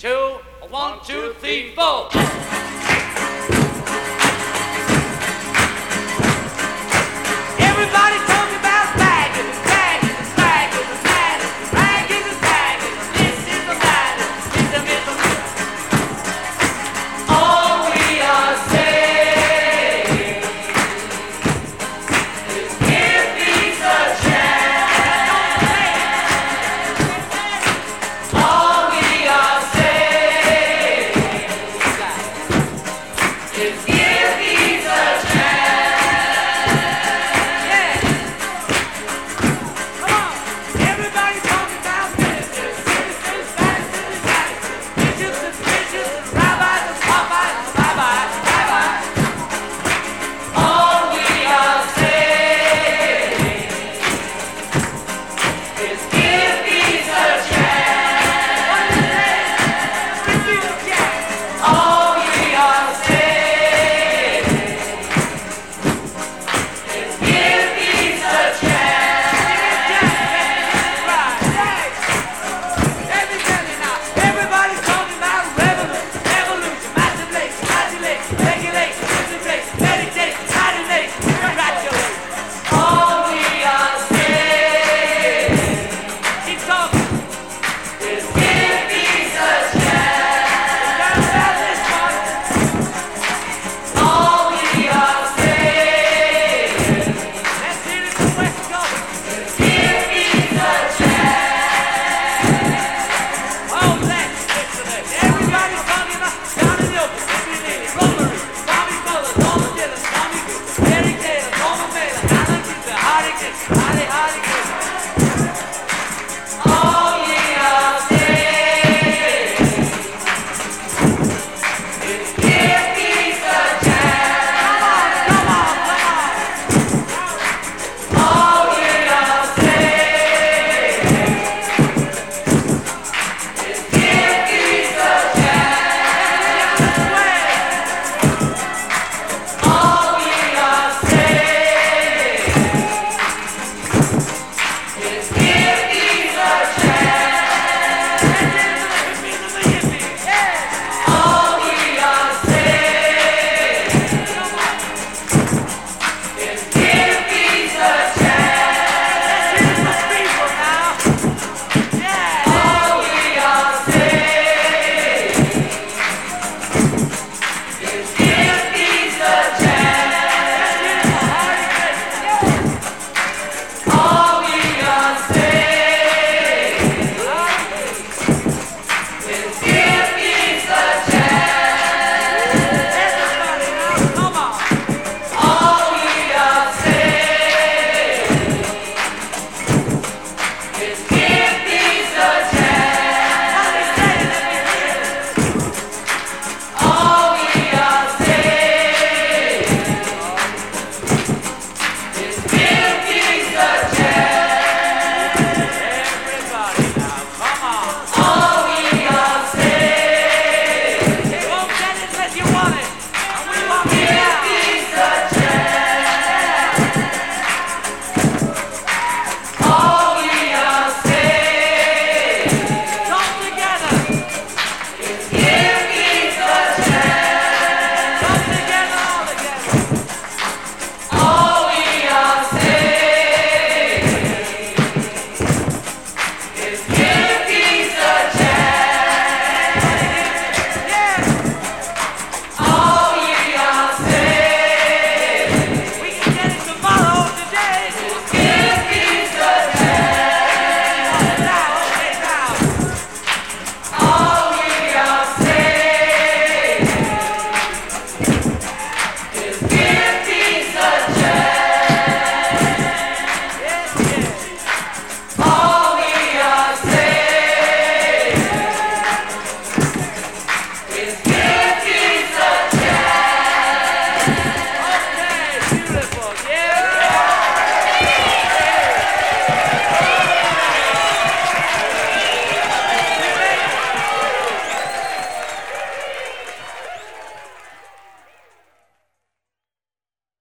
two, one, two, three, four.